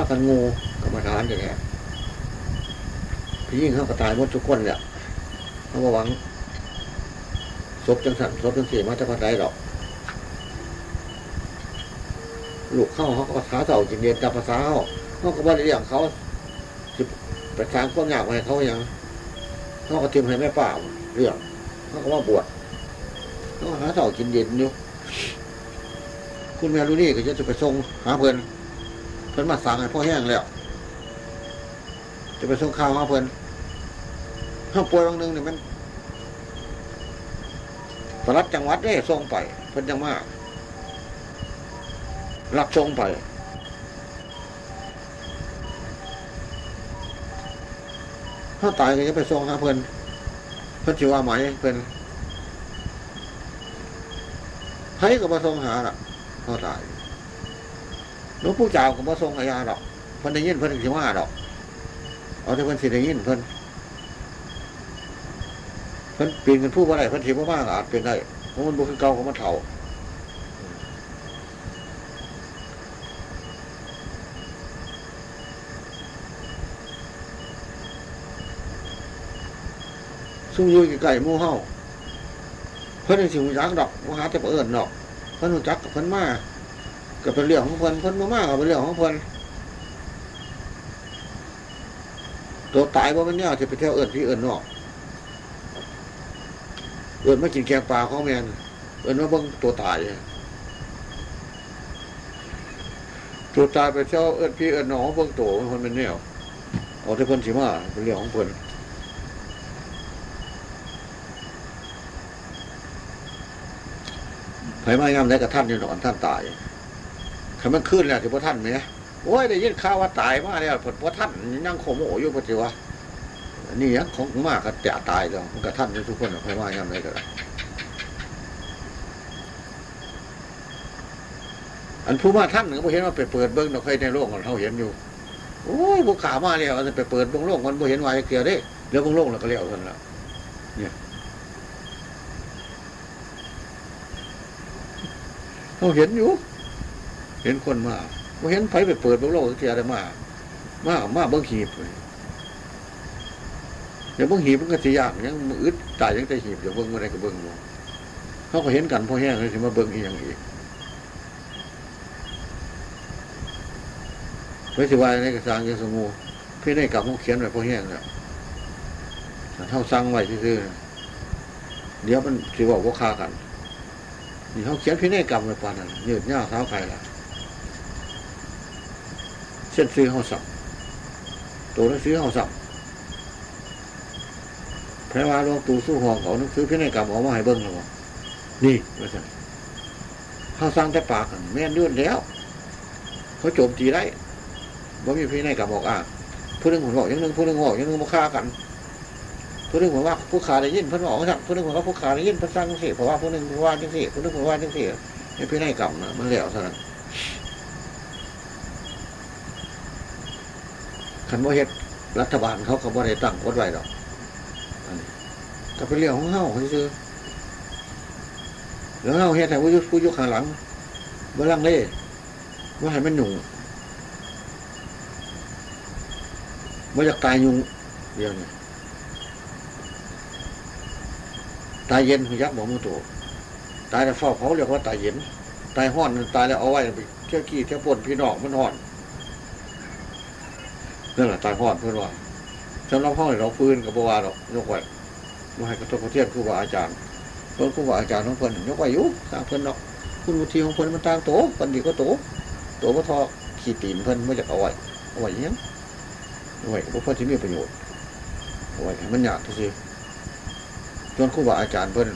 ากันงูกรรมฐานอย่างเงี้ยพี่ยิ่งเขาก็ตายหมดทุกคนเนี่ยเขาบอกหวังศพจังสันศพจังสียมาจะพัดไรหรอกลูกเข้าเขาก็ท้าเต่าจินเดียนตามภาษาเขาเขาก็บ่ได้เรียงเขาไปสร้างความยากให้เขาอย่างเขาก็ทิมให้แม่ป่าเรื่องเขาก็ว่าบวชเขาหาเต่ากินเย็นอยู่คุณแม่รู้นี่ก็จะไปส่งหาเพื่อน พื่นมาสั่งให้พ่อแห้งแล้ว จะไปส่งข้าวหาเพื่นข้าวป่วยบางนึงเนี่ยมันประรับจังหวัดได้ส่งไป เพิ่นจังมากรับส่งไปถ้าตายก็จะไปส่งหาเพื่นเพื่นชื่อว่าไหมเพื่นให้ก็มาส่งหาล่ะเขาตาย หลวงปู่เจ้าก็มาส่งอาญาดอกเพิ่นได้ยินเพิ่นสิว่าดอกเอาที่เพิ่นสิได้ยินเพิ่นเพิ่นปีนกันผู้บ่ได้เพิ่นสิบ่มากอาจเป็นได้เพราะมันบ่คือเก่าของมันเฒ่าซุ่มอยู่ใกล้ๆหมู่เฮาเพิ่นสิรู้จักดอกบ่หาแต่เอิ้นดอกเพิ่นรู้จักกับเพิ่นมา ก็เป็นเรื่องของเพิ่นเพิ่นมากก็เป็นเรื่องของเพิ่นตัวตายบ่เป็นแนวสิไปเที่ยวเอิ้นพี่เอิ้นนอกเอิ้นมากินแกงปลาของแมนเอิ้นมาเบิ่งตัวตายตัวตายไปเที่ยวเอิ้นพี่เอิ้นน้องเบิ่งตัวมันเป็นแนวเอาแต่เพิ่นสิมาเป็นเรื่องของเพิ่นไผมายามได้กับท่านอยู่หนอนท่านตาย คันมันขึ้นแล้วถือว่าท่านไหมโอ้ยได้ยินข่าวว่าตายมาแล้วผลว่าท่านยังโคโมอยู่ปฏิวะนี่ยังของมากก็จะตายแล้วกับท่านทุกคนไผมายามได้ก็อันผู้มาท่านก็บ่เห็นว่าไปเปิดเบิ้งเราเคยในโลกของเขาเห็นอยู่โอ้ยบุกขามาแล้วจะไปเปิดบงโลกมันบ่เห็นวายเกลียวได้เดี๋ยวบงโลกเราก็เลี้ยวกันแล้วเนี่ยเขาเห็นอยู่ เห็นคนมาบ่เห็นไผไปเปิดเบิ้งโลกเกลียได้มากมามาเบิ้งหีบเลยเดี๋ยวเบิ้งหีบมันก็สิยากยังอึดตายยังแต่หีบเดี๋ยวเบิ้งอะไรก็เบิ้งอยู่เขาก็เห็นกันพอแห้งเลยถึงมาเบิ้งอีกอย่างอีกไม่สิว่าในกระสังยังสงูพี่ได้กลับมาเขียนไว้พอแห้งแล้วเท่าสั่งไว้ซื่อเดี๋ยวมันสิบอกว่าคากันนี่เขาเขียนพี่ได้กลับไว้ปานนั้นยืดหน้าเท้าใครล่ะ ส้นซื้อเขาสับตัวหนังสือเขาสับพระว่าหลวงตู่สู้หองเขาหนังสือพี่ได้กลับออกมาให้เบิ้งแล้วบอกนี่ว่าสั่นเขาสร้างแต่ปากแม่นเดือดแล้ว เขาโจมตีได้บ่มีพี่ในกับบอกอะผู้หนึงผมบอกย่างหนึงผู้หนึงบอกย่างหนึงมาฆ่ากันผู้หนึงผมว่าผู้ขาได้ยินเพิ่นบอกสั่งผู้หนึงผมว่าผู้ขาได้ยินเพิ่นสั่งจังซี่เพราะว่าผู้หนึงว่าจังซี่ผู้หนึงผมว่าจังซี่นี่พี่ในกับนะมันแล้วซะนั้ คันบ่เฮ็ดรัฐบาลเขาก็บ่ได้ตั้งกฎไว้ดอกอันนี้ก็เป็นเรื่องของเฮาซื่อๆแล้วเฮาเฮ็ดให้ผู้ยู่ผู้ยู่ข้างหลังบ่ลังเลบ่ให้มันหนุ่งไม่อยากตายยุงเดียวนี่ตายเย็นยักษ์บอกมือตัวตายแล้วเฝ้าเขาเรียกว่าตายเย็น ตายห้อนตายแล้วเอาไว้ไปเที่ยวขี้เที่ยวปนพี่น้องมันห้อน นั่นแหละตายห้อนเพื่อนว่าสำหรับห้องเราฟื้นกับบัวเรายกไว้มาให้กระทบกระเทียมครูบาอาจารย์เพื่อนครูบาอาจารย์ของเพื่อนยกไว้อยู่สร้างเพื่อนเนาะคุณวุฒิของเพื่อนมันต่างโตปันดีก็โตโตก็ทอขี้ตีนเพื่อนไม่อยากเอาไว้เอาไว้ยังไว้ก็เพราะที่มีประโยชน์เอาไว้ให้มันยากที่สุดจนครูบาอาจารย์เพิ่น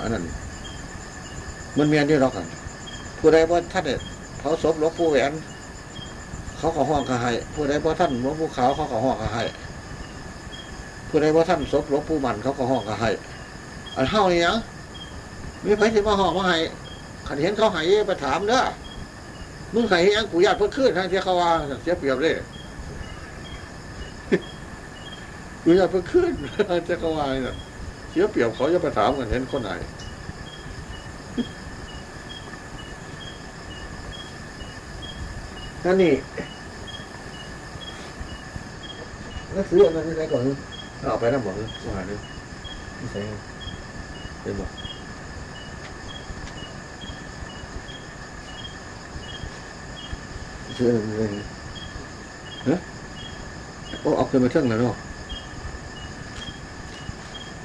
อันนั้นมันเมียนที่เรากันผู้ใดว่าท่านเนี่ยเผาศพหลวงปู่แหวน เขาขอห้องกระหายผู้ใดว่าท่านหลวงปู่ขาวเขาขอห้องกระหายผู้ใดว่าท่านศพหลวงปู่มันเขาขอห้องกระหายอันเฮานี่ยังมีใครที่มาห้องมาให้ขันเห็นเขาใหายไปถามเด้อมึงใหายยังกูญาติเพิ่นขึ้นทั้งที่เขาว่าเสียเปรียบเลยกูอยากไปขึ้นจะเขาวายน่ะเสียเปรียบเขาจะไปถามกันเห็นคนไหนนั่นนี่ นักซื้ออันนั้นนี่ใส่ก่อนเอาไปน้ำบ่หรือว่าหรือไม่ใส่เป็นบ่ซื้ออันนั้นเลยฮะโอ้เอาขึ้นมาเท่งแล้วเนาะ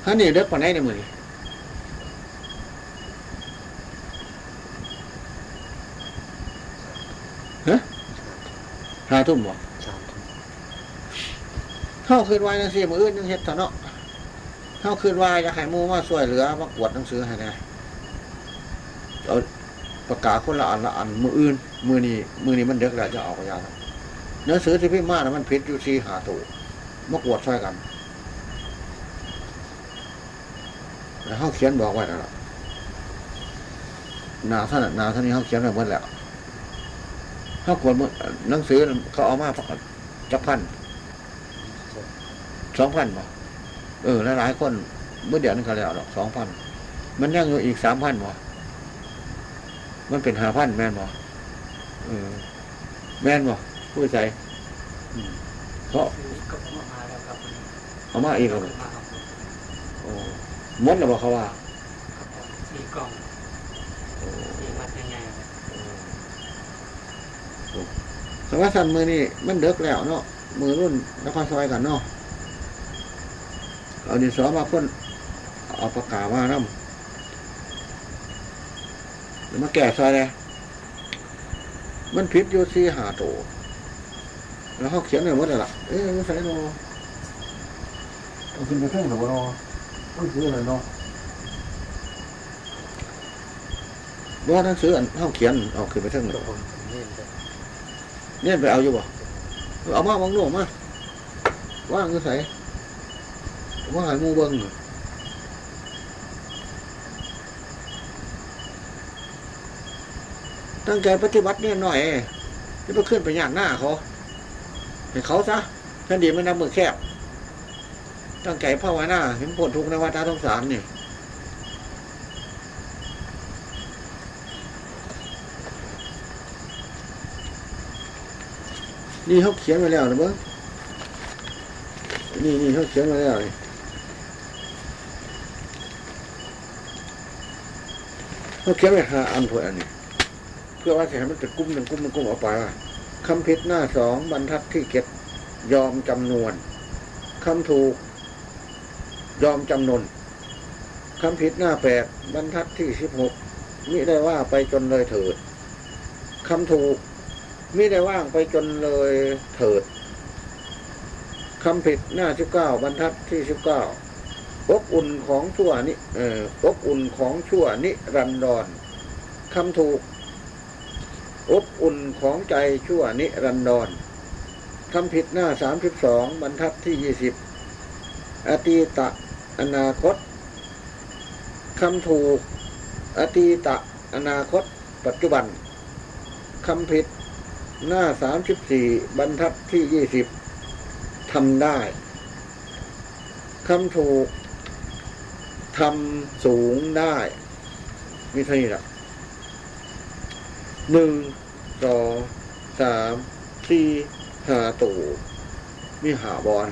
ฮะนี่เด็กปานไหนในมือนี่ฮะหาทุ่มบ่สามท เข้าคืนวายจังซี่มืออื่นยังเฮ็ดเถอะเนาะเข้าคืนวายจะห้หมู่มาช่วยเหลือมากวดหนังสือให้แน่เอาประกาศคนละอันละอันมืออื่น มือนี้มือนี้มันเด็กแล้วจะออกยาแล้วหนังสือที่พี่มานะมันผิดอยู่ที่หาตัวมากวดช่วยกันแล้วเขาเขียนบอกไว้แล้วนาท่านน่ะหนาท่านนี้เขาเขียนไว้หมดแล้วเขากวดมือหนังสือเขาเอามาจักพัน สองพันบ่เออหลายๆคนเมื่อเดือนนึงก็แล้วหรอกสองพันมันยังอยู่อีกสามพันบ่มันเป็นห้าพันแม่นบ่เออ แม่นบ่ผู้ใจอืมเพราะซื้อกับผมมาแล้วครับวันนี้เอามาอีกแล้วบ่มาครับผมโอ้หมดแล้วบ่เขาว่าครับผมสี่กล่องสี่มัดยังไงครับสวัสดิ์สันมือนี่มันเด็กแล้วเนาะมือรุ่นนครซอยกันเนาะ เอาดินสอมาพ่นเอาปากกามาน้ำแล้วมาแก่ซอยเลยมันผิดอยู่ที่หาโตวแล้วเขาเขียนไว้หมดแล้วล่ะ เอ๊ะไม่ใช่เนาะเอาขึ้นไปเครื่องหรือเปล่าเนาะต้องซื้ออะไรเนาะว่าหนังสืออันเขาเขียนเอาขึ้นไปเครื่องหครืรัอบผมเล่นไปเนี่ยไปเอาอยู่บ่ เอามาบางโน่มาว่างก็ใส่ ว่าหายมูเบิ้งตั้งใจปฏิบัติเนี่ยหน่อยจะไปขึ้นไปย่างหน้าเขาให้เขาซะท่านดีไม่นำมือแคบ ตั้งใจภาวนาเห็นผลทุกนวัฏสงสารนี่นี่เขาเขียนไว้แล้วนะเบิ้งนี่นี่เขาเขียนไว้แล้วนี่ เขาเขียนไว้ห้าอันพวกอันนี้เพื่อว่าจะให้มันเป็นกลุ้มหนึ่งกุ้มหนึ่งกุ้มออกไปว่าคำผิดหน้าสองบรรทัดที่เก็บยอมจำนวนคำถูก ยอมจำนนคำผิดหน้าแปดบรรทัดที่สิบหกมิได้ว่าไปจนเลยเถิดคำถูกมิได้ว่างไปจนเลยเถิดคำผิดหน้าสิบเก้าบรรทัดที่สิบเก้า อบอุ่นของชั่วนิเอออบอุ่นของชั่วนิรันดรคำถูก อบอุ่นของใจชั่วนิรันดรคำผิดหน้าสามสิบสองบรรทัดที่ยี่สิบอตีตะ อนาคตคำถูก อตีตะ อนาคต ปัจจุบันคำผิดหน้าสามสิบสี่บรรทัดที่ยี่สิบทำได้คำถูก ทำสูงได้มีเท่านี้แหละหนึ่งสองสามสี่ห้าตูมีหาบอล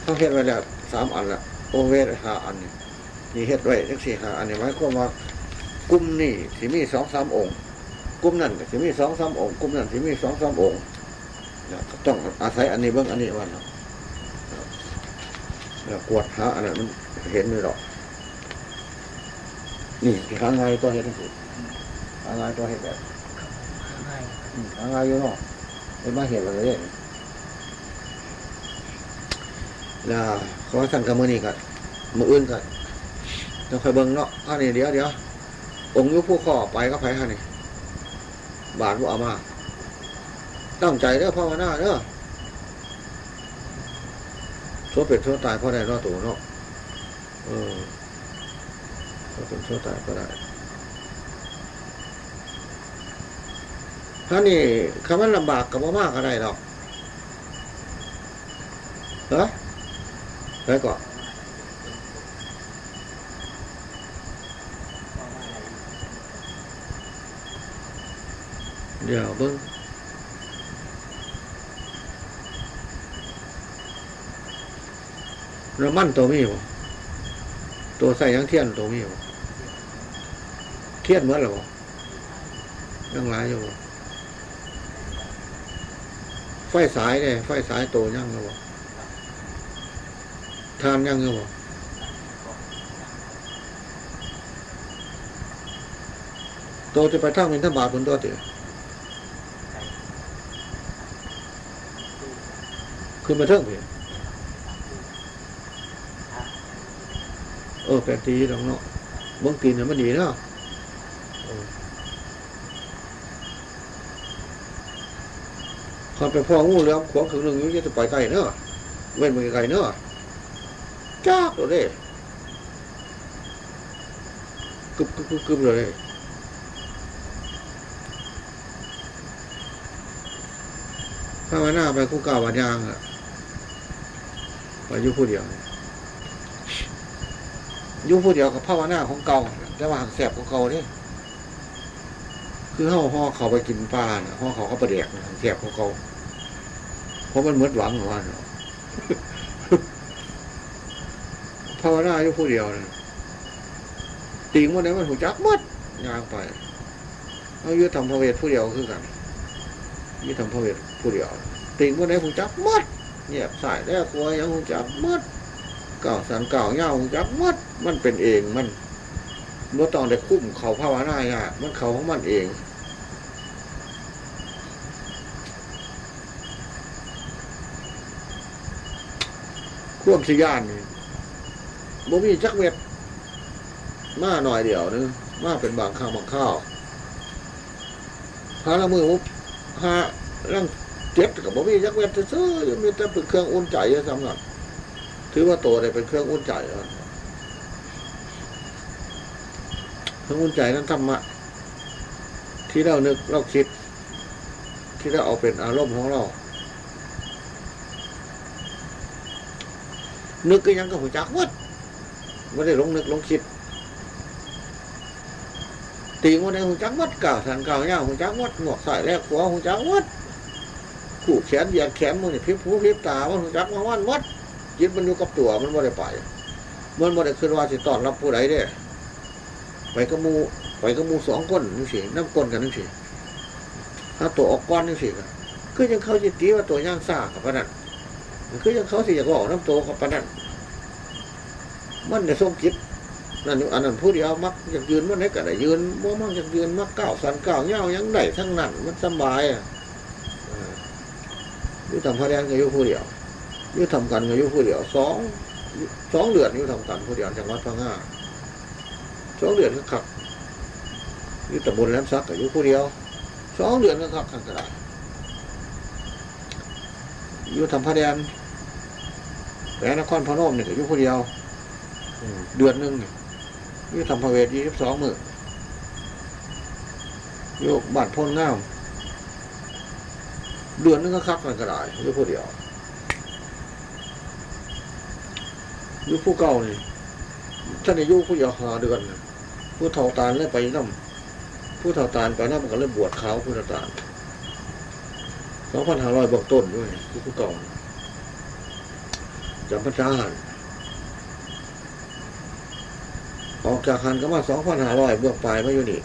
เขาเฮ็ดไว้แล้วสามอันละโอเวทหาอันนี่เฮ็ดไว้ทั้งสี่หาอันนี่หมายความว่ากลุ่มนี่สิมีสองสามองค์กลุ่มนั่นก็สิมีสองสามองค์กลุ่มนั่นสิมีสองสามองค์ต้องอาศัยอันนี้เบื้องอันนี้วันเนาะ กวดหาอันนั้นมันเห็นเลยหรอก นี่ที่ข้างในตัวเห็นสิ้นข้างในตัวเห็นแบบง่ายอืมอะไรอยู่เนาะเป็นมาเหตุอะไรเนี่ยแล้วขอสั่นกับมือนี่กันมืออื่นกันต้องคอยเบิ่งเนาะอันนี้เดี๋ยวเดี๋ยวองค์ยุผู้ข้อไปก็ไปฮะนี่ บาทว่าเอามา ตั้งใจเด้อภาวนาเด้อ ชั่วเป็ดชั่วตายเพราะได้รอตัวเนาะเออชั่วเป็นชั่วตายก็ได้ถ้านี่คำว่าลำบากกับว่ามากอะไรหรอกเหรอไปก่อนเดี๋ยวเบิ้ง น้ำมันตัวมีบ่ตัวใส่ยังเทียนตัวมีบ่เทียนเหมือนหรอบ่ยังหลายอยู่บ่ไฟสายเนี่ยไฟสายตัวยังหรือบ่ทานยังหรือบ่ตัวจะไปทางมินทบาทบนตัวเตี๋ยคือมาเทิงเพียง เออแปดตีดอกเนาะบางตีนเนี่ยมันดีเนาะเอนไปพ่องูเหลือมขวางขึงหนึ่งยุ่จะไปไกลเนาะเว้นมือไกลเนาะจ้าตัวเด้กึบกึบกึบกึบเลยภาวนาไปคู่เก่าวันยางอะไปยู่ผู้เดียว อยู่ผู้เดียวกับภาวนาของเก่าแต่ว่าหักแสบของเก่าเนี่ยคือห่อห่อเขาไปกินปลาน่ะห่อเขาเขาประเดกหักแสบของเก่าเพราะมันเหมือนหวังของมันเนาะภาวนาอยู่ผู้เดียวนะติงวันไหนมันหูจักมัดยางไปเอาอยุทธรรมพระเวทผู้เดียวคือกันอยุทธรรมพระเวทผู้เดียวติงวันไหนหูจักมัดเงียบสายแล้วกลัวยังหูจักมัด เก่าสันเก่าเงาจักมัดมันเป็นเองมันเมื่อตอนได้คุ้มเขาภาวนาอะมันเขาของมันเอง ควบสิยานนี่บ่มีจักเม็ดมาหน่อยเดียวนึงมาเป็นบางข้าวบางข้าวพาละมือมุกหาร่างเจ็บกับบ่มีจักเม็ดซื้อมีแต่เป็นเครื่องอุ่นใจจะสำหรับ ถือว่าโตได้เป็นเครื่องอุ่นใจเครื่องอุ่นใจนั้นธรรมะที่เรานึกเราคิด ที่เราเอาเป็นอารมณ์ของเรา นึกก็ยังก็หูจักวัดไม่ได้ลงนึกลงคิดตีวันไหนหูจักวัดเก่าสันเก่าเนี่ยหูจักวัดหงอกใส่แรกหัวหูจักวัดขู่แขนเหยียดแขนมือนี่พริบหูพิบตามันหูจักมาวันวัด ยึดมันอยู่กับตัวมันไม่ได้ไป มันไม่ได้ขึ้นว่าสิตอนรับผู้ใดเด้ ไปกับหมูไปกับหมูสองคนนี่สิน้ำก้นกันนี่สิถ้าตัวออกก้อนนี่สิก็คือยังเข้าจิตตีว่าตัวย่างซ่ากับพนันคือยังเขาสิอยากบอกน้ำโตกับปานนั้นมันในทรงคิดนั่นอยู่อันนั้นผู้เดียวมักอยากยืนมันไหนก็ได้ยืนบ่มักอยากยืนมักเก้าสันเก้าเงายังได้ทั้งนั้นมันสบายอะเอออยู่ทำพระแดงก็อยู่ผู้เดียว ยู่ทำกันก็อยู่ผู้เดียวสองสองเดือนยู่ทำกันผู้เดียวจังหวัดพังงาสองเดือนก็ขับยู่ตำบลแหลมซักก็อยู่ผู้เดียวสองเดือนก็ขับกันก็ได้อยู่ทำพระแดนแหวนนครพนมเนี่ยก็อยู่คนเดียวเดือนหนึ่งยอยู่ทำพระเวทยี่สิบสองมืออยู่บ้านพ้นง่ามเดือนหนึงก็คักกันก็ได้อยู่คนเดียว ยู่ผู้เก่านี่ท่านอายุผู้เดียวหาเดือนผู้เฒ่าตาลเลยไปน้ำผู้เฒ่าตาลไปน้ำก็เลยบวชขาวผู้เฒ่าตาลสองพันห้าร้อยบอกต้นด้วยที่ผู้เกองจำพระเจ้าหันออกจากหันก็มาสองพันห้าร้อยเบื้องปลายมาอยู่นี่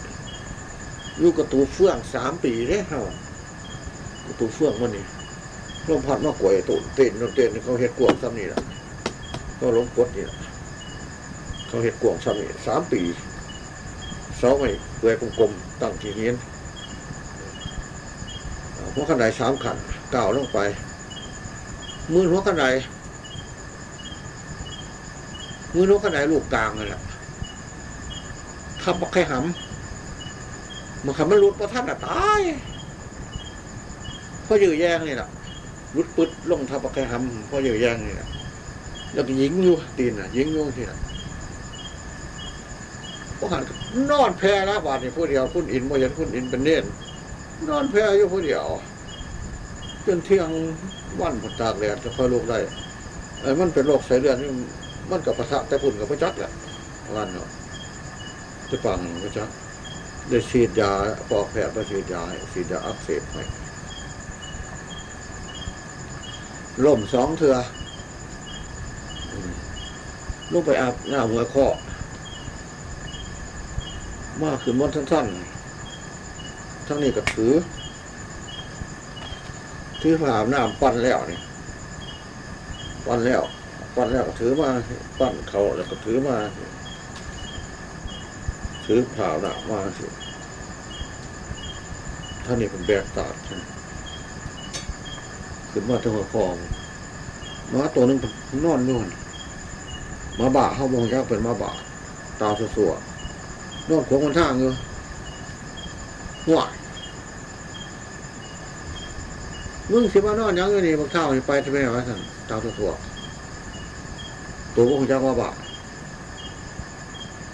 ยู่กระตูเฟื่องสามปีเด้เฮากระตูเฟื่องมันนี่ลมพัดมากวยตุนเต้นนนเต้นเขาเห็ดกวงซ้ำนี่แหละ เขาล้มกดเนี่แหละเขาเห็ดกวงซ้ำนี่สามปีเสาไม่เกวยกลมๆตั้งทีเงี้ยนหัวขันไดสามขันก้าวลงไป มือหัวขันไดมือหัวขันไดลูกกลางเลยแหละทับบักไข่หำมันคำมันรุดเพราะท่านอะตายเพราะยื้อแย่งนี่แหละรุดปึ๊ดลงทับบักไข่หำเพราะยื้อแย่งนี่แหละ แล้วก็ยิงอยู่ตีนอะยิงอยู่ที่น่ะพวกหันนอนแพ้แล้วบาดนี่ผู้เดียวคุณอินโมยันคุณอินเป็นเน่นนอนแพ้อยู่ผู้เดียวจนเที่ยงวันผดตากแดดจะค่อยลุกได้ไอ้มันเป็นโรคสายเลือดนี่มันกับประทแต่พุ่นกับพระจักแหละวันเนาะจะฟังพระจักได้ฉีดยาปอกแผลไปฉีดยาฉีดยาอักเสบให้ล่มสองเถื่อ ลูกไปอาบหน้ำหัวข้อมาขึ้นมนสั้นๆ ทั้งนี้ก็ถือ ถือผ้าอาบน้ำปั้นแล้วนี่ปั้นแล้ว ปั้นแล้วก็ถือมาปั้นเขาแล้วก็ถือมา ถือผ้าอาบน้ำมาสิท่านนี่เป็นแบกตาดใช่ไหมขึ้นมาทั้งหัวคอหมาตัวนึงนอนนู่นห มาบ่าเข้ามองยักเป็นมาบ่าตาสัวนอนขวางคนทางอยู่ห่วยมึงสิมานอนยังอยู่นี่บักเท่าไปจะไปไหนวะสั่นตาสัวตัวพวกยักว่าบ่า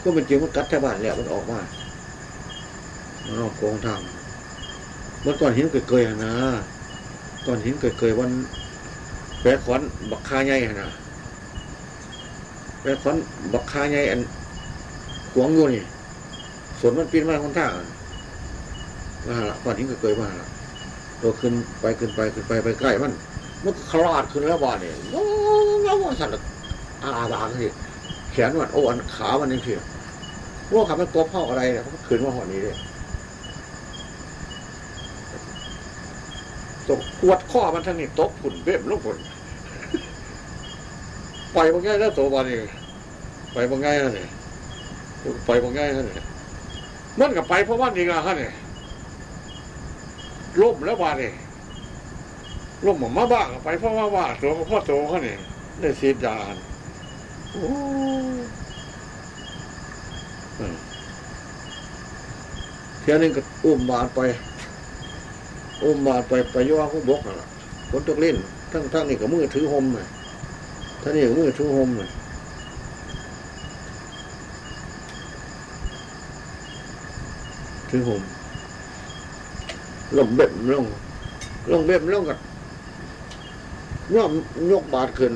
ก็เป็นจริงมันกัดแถวบ้านแล้วมันออกมามันนอนขวางทางเมื่อก่อนหินเกยๆนะก่อนหินเกยๆวันแปะขอนบักคาใหญ่นะ แปะขอนบักคาใหญ่อันขวางอยู่นี่สวนมันปีนมาคนท่ามาละก่อนทิ้ก็เกยมาหาละตัวขึ้นไปขึ้นไปขึ้นไปไปใกล้มันมันคลาดขึ้นแล้วบ้านนี่โอ้โหสั่นละอาบางสิแขนมันโอ้อันขามันนี่เพียว่าขับมันตัวพ่ออะไรเนี่ยมันก็ขึ้นมาหัวนี้เลยตกปวดข้อมันทั้งนี้ตกฝุ่นเบ้มลูกฝุ่น ไปบางง่ายแล้วตัวบอลนี่ไปบางง่ายแล้วเนี่ยไปบางง่ายแล้วเนี่ยมันกับไปเพราะว่านี่ละฮะเนี่ยล่มแล้วบานี่ล่มหมมาบ้างไปเพราะว่าว่าตัวกับพ่อโตเขาเนี่ยได้สีดานโอ้เออเที่ยนึงก็อุ้มบาดไป อุ้มบาดไปไปย่อเขาบกนั่นแหละฝนตกเล่นทั้งทั้งนี่กับมือถือหมเลย ท่านี่มือชูหมเลยถือหมลงเบ็ดลง ลงเบ็ดลงกับย่อมยกบาดขึ้น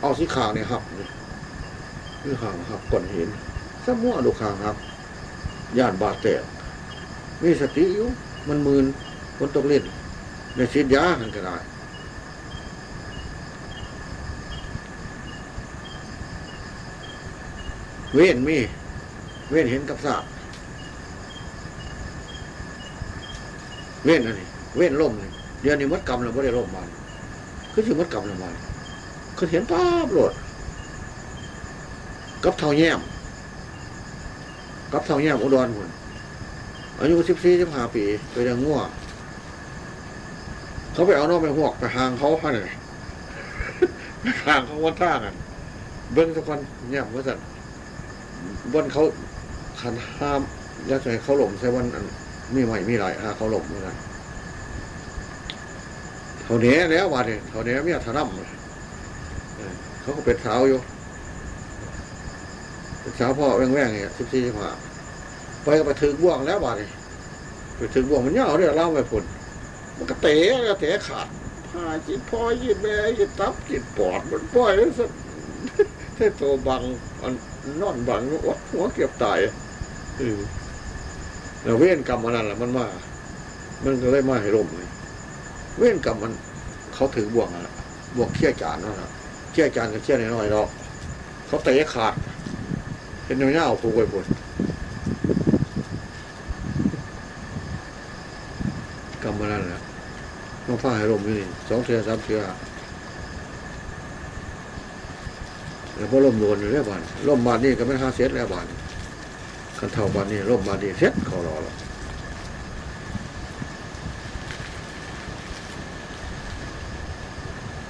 เอาสีขาวเนี่ยหับนี่ขาวหับก่อนเห็นสมั่วดูขาวครับย่านบาดแตกมีสติอยู่มันมืนคนต้องเล่นในชีดยาหันก็ได้ เว้นมี เว้นเห็นกับสาบเว้นอันนี้เว้นล่มนี่เดี๋ยวนี้มัดกำแล้วไม่ได้ล่มมาคือสิมัดกำแล้วมาคือเห็นป้าบโหลดกับเท่าแย้มกับเท่าแย้มอุดรคนอายุสิบสี่สิบห้าปีไปเรียงง่วเขาไปเอาน้องไปหวกไปหางเขาเขาเนี่ยไปหางเขาวันท่ากันเบิ้งสักคนแย้มว่าสัตว์ บนเขาขันห้ามยัดใส่เขาหลงใส่วันอันมีใหม่มีหลายหาเขาหลงเหมือนกันเขาเนี้ยแล้ววันนี้เขาเนี้ยไม่อยากทะนำเลยเออเขาก็เป็นสาวอยู่เป็นสาวพ่อแว่งแว่งเนี่ยสิบสี่สิบห้าไปก็ไปถึงบ่วงแล้ววันนี้ไปถึงบ่วงมันยาเนี่ยเล่าไปผลมันก็เตะก็เตะขาดผ้าจิตพ่อยจิตแม่จิตตับจิตปอดมันปล่อยแล้วสัก ใช่ตัวบังอันนอนบังหัวหัวเก็บตายเออแล้วเว้นกรรมมันนั่นแหละมันมา มันก็เลยมาให้ลมเลยเว้นกรรมมัน เขาถือบ่วงอะบ่วงเขี้ยจานนั่นแหละเขี้ยจานกับเขี้ยน้อยๆเนาะเขาเตะขาดเป็นเนื้อเอาผูกไว้บนกรรมมันนั่นแหละต้องฟ้าให้ลมอยู่นี่สองเทือสามเทือ แล้วพอล่มโดนอยู่แล้วบ้านล่มบานนี่ก็ไม่ห้าเซตแล้วบ้านคันเท่าบานนี่ล่มบานนี่เซตเขารอแล้ว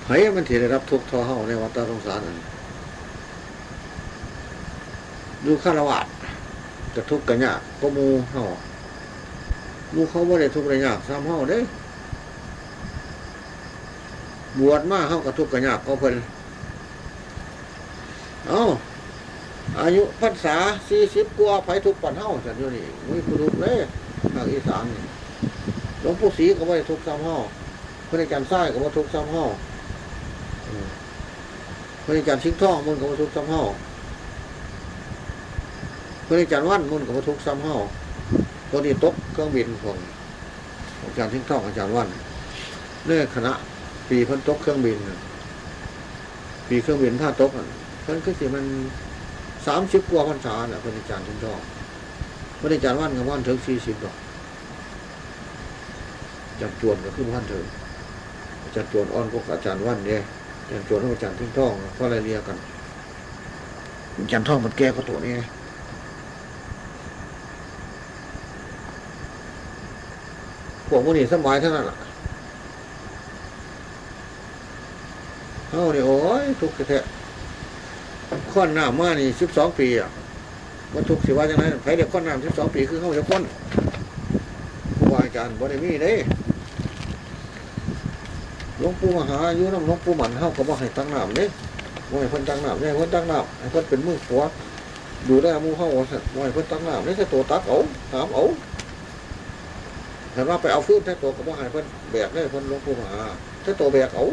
ไผมันที่ได้รับทุกข์ทอเฮาในวัฏสงสารนั้นดูฆราวาสกระทุกกันยากก็มูเฮามูเขาบ่ได้ทุกข์ได้ยากซ้ำเฮาเด้บวชมาเฮากระทุกกันยากก็เพิ่น เอาอายุพรรษาสี่สิบกว่าไปทุกปันเฮ้าสันอยู่นี่มีผู้ทุกเลยทางอีสานนี่หลวงปู่ศรีก็ไม่ทุกซ้ำเฮ้าพระอาจารย์ซ้ายก็ไม่ทุกซ้ำเฮ้าอืมพระอาจารย์ชิงท่องมันก็ไม่ทุกซ้ำเฮ้าพระอาจารย์วันมันก็ไม่ทุกซ้ำเฮ้าตัวนี้ตกเครื่องบินของอาจารย์ชิงท่องอาจารย์วันเนี่ยคณะ ปีพันตกเครื่องบินปีเครื่องบินผ้าตกอะ เพิ่นคือสิมันสามสิบกว่าพรรษาเนี่ยพิ่นอาจารย์ทิ้งทองไม่ได้อาจารย์ว่านกับว่านถึงสี่สิบหรอกจารย์จวนก็คือว่านเถึงอาจารย์จวนอ่อนก็อาจารย์ว่านเนี่ยอาจารย์จวนกับอาจารย์ทิ้งท่องก็อะไรเรียกกันอาจารย์ทองมันแก้ก็ตัวนี้พวกมันนี่สมัยเท่านั้นล่ะเฮาเนี่ยโอ้ยทุกข์แท้ ๆข้อนน้ามานี่สิบสองปีอะมันทุกสิว่าจังไงไผเด็กข้อนน้าสิบสองปีคือเขาจะค้นครูบาอาจารย์บ่ได้มีเด้หลวงปู่มหาอายุน้ำหลวงปู่หมันเฮาก็บ่ให้ตั้งน้ำเด้บ่ให้เพิ่นตั้งน้ำเนี่ยเพิ่นตั้งน้ำให้เพิ่นเป็นมือขวาดูแลหมู่เฮาว่าให้เพิ่นตั้งน้ำนี่แต่ตัวตักเอาหามเอาแต่ว่าไปเอาฟื้นแต่ตัวก็บ่ให้เพิ่นแบกได้เพิ่นหลวงปู่มหาแต่ตัวแบกเอา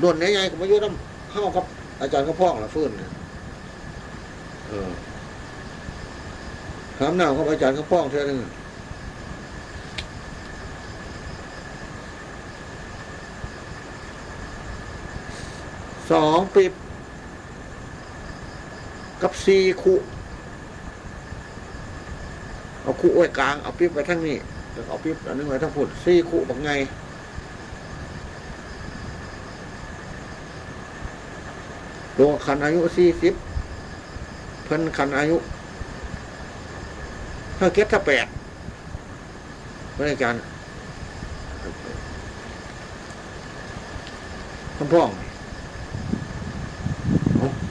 โดนใหญ่ๆก็มาอยู่น้ำเฮากับ อาจารย์ก็พ่องละฟื้นเนี่ยเออหามน้ำกับอาจารย์ก็พ่องเท่านึงสองปีบกับสี่คู่เอาคู่ไว้กลาง เอาปีบไว้ทั้งนี้เอาปีบอันนึงไว้ทั้งพุ่นสี่คู่บังไง ดวงคันอายุสี่สิบเพิ่นคันอายุถ้าเก็ตถ้าแปดเพื่อนอาจารย์คำพ้อง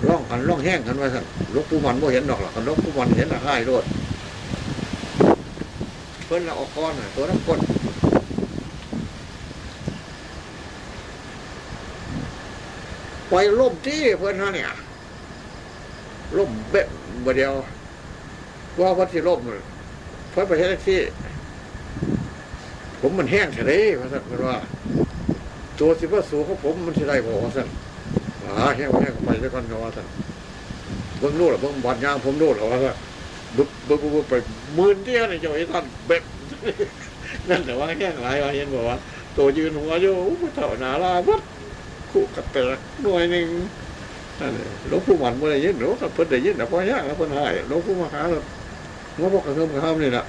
ร่องกันร่องแห้งกันว่าสั่นลูกปูมันบ่เห็นดอกหรอกกันลูกปูมันเห็นละให้โลดเพิ่นละออกก้อนตัวน้ำก้น ปล่อยล่มที่เพิ่อนฮะเนี่ยล่มเบ็ดบ่เดียว ว่าวัดที่ล่มเพิ่นปเฮ็ดแท็กซี่ผมมันแห้งแค่ไหนว่าสั่นเพิ่นว่าตัวสิว่าสูงของผมมันสิได้บ่ว่าสั่นหาแห้งแห้งไปด้วยกันเนาะท่านเบิ่งนู่นหรอเบิ่งบัดยางผมนู่นหรอว่าท่านบึ๊บบึ๊บบึ๊บไปหมื่นเดียวเนี่ยเจ้าไอ้ท่านเบ็ดนั่นแต่ว่าแห้งหลายว่าเห็นบอกว่า ตัวยืนหัวอยู่เท่าหนาลาวัด คู่กระเตกหน่วยหนึ่งนั่นหลวงปู่หมันเมื่อไรยินหลวงกับเพิ่นได้ยินแต่พอยากแล้วเพิ่นหายหลวงปู่มาหาเรางบกระเทิมกระห้ามนี่แหละ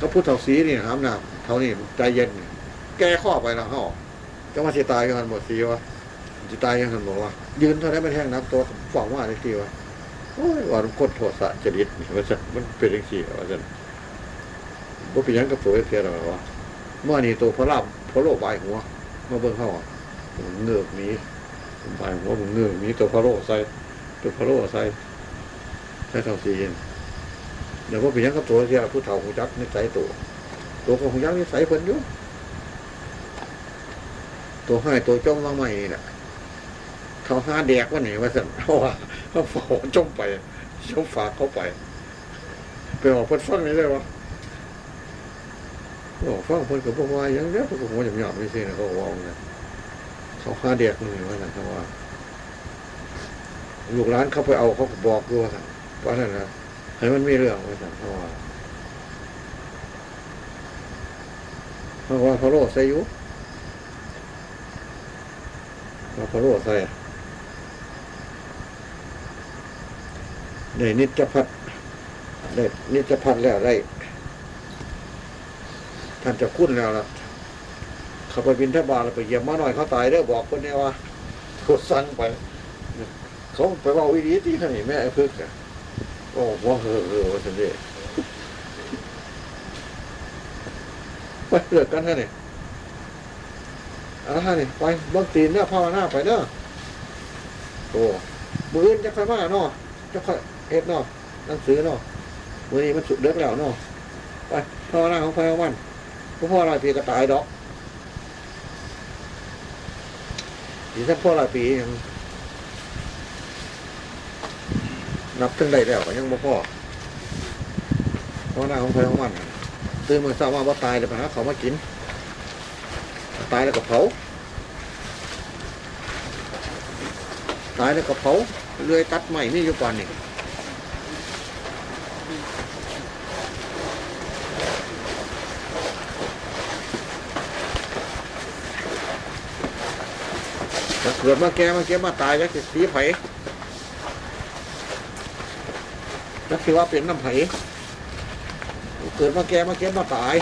ก็พูดเท่าสีนี่ห้ามหนักเท่านี้ใจเย็น แก้ข้อไปแล้วห่อจะมาสิตายกันหมดสีวะสิตายกันบอกว่า ยืนเท่านั้นมันแห้งนักตัวฝังว่าในทีวะโอ้ยว่ามันกดโทษสะจริตนี่ว่าจะมันเป็นอย่างสี่ว่าจะว่าเป็นยังกับตัวเทียร์หรอวะเมื่อนี่ตัวพระรามพระโลบายหัว มาเบิ่งเข้าอะมันเงือกมีบายหัวมันเงือกมีตัวพระโลใส่ตัวพระโลใส่ใส่เท่าสีเย็นเดี๋ยวว่าเป็นยังกับตัวเทียผู้เฒ่าหูจักนิสัยตัวตัวของหูยักษ์นิสัยเพิ่นอยู่ตัวให้ตัวจ้องมาใหม่นี่แหละเขาห้าแดกว่าไหนว่าสันเพราะว่าเขาฝาจมไปจมฝากเขาไปไปบอกเพิ่นฟังนี่เลยวะ บอกฟังเพิ่นกับพวกว่าอย่างเนี้พวกผมจะหยาบไม่ใช่นะเขาบอกว่าเนี่ยเขาห้าแดกนี่ว่าสันเขาว่าลูกร้านเขาไปเอาเขาบอกด้วยว่านั่นนะให้มันมีเรื่องว่าสันเขาว่าเพราะว่าพระโลใส่ยุเราพระโลใส่ได้นิจพัฒน์ได้นิจพัฒน์แล้วได้ ท่านจะคุ้นแล้วล่ะเขาไปบินทบาทแล้วไปเยียบมาหน่อยเขาตายเด้อบอกคนนี้ว่าโทษสั่งไป เขาไปว่าวิธีที่ขนาดแม่ไอ้พึกอะโอ้ว่าเออเออว่าสันเดไปเลิกกันฮะเนี่ยอ่านี่ไปบิ้งตีนเนี่ยภาวนาไปเนาะโอ้มืออื่นจะค่อยมาเนาะจะค่อยเฮ็ดเนาะหนังสือเนาะมือนี้มันสุดเลิกแล้วเนาะไปภาวนาของไฟของมัน พ่อพ่อหลายปีก็ตายดอกดีสักพ่อหลายปียังนับถึงได้แล้วก็ยังบ่พ่อภาวนาของไฟของมันตื่นมือเช้ามาว่าตายเลยไปหาเขามากิน ตายแล้วก็เผาตายแล้วก็เผาเลื่อยตัดใหม่นี่อยู่ก่อนนี่ เกิดมาแก่มาเก็บมาตายยักษ์สีไผ่ยักษ์ว่าเป็นน้ำไผ่เกิดมาแก่มาเก็บมาตาย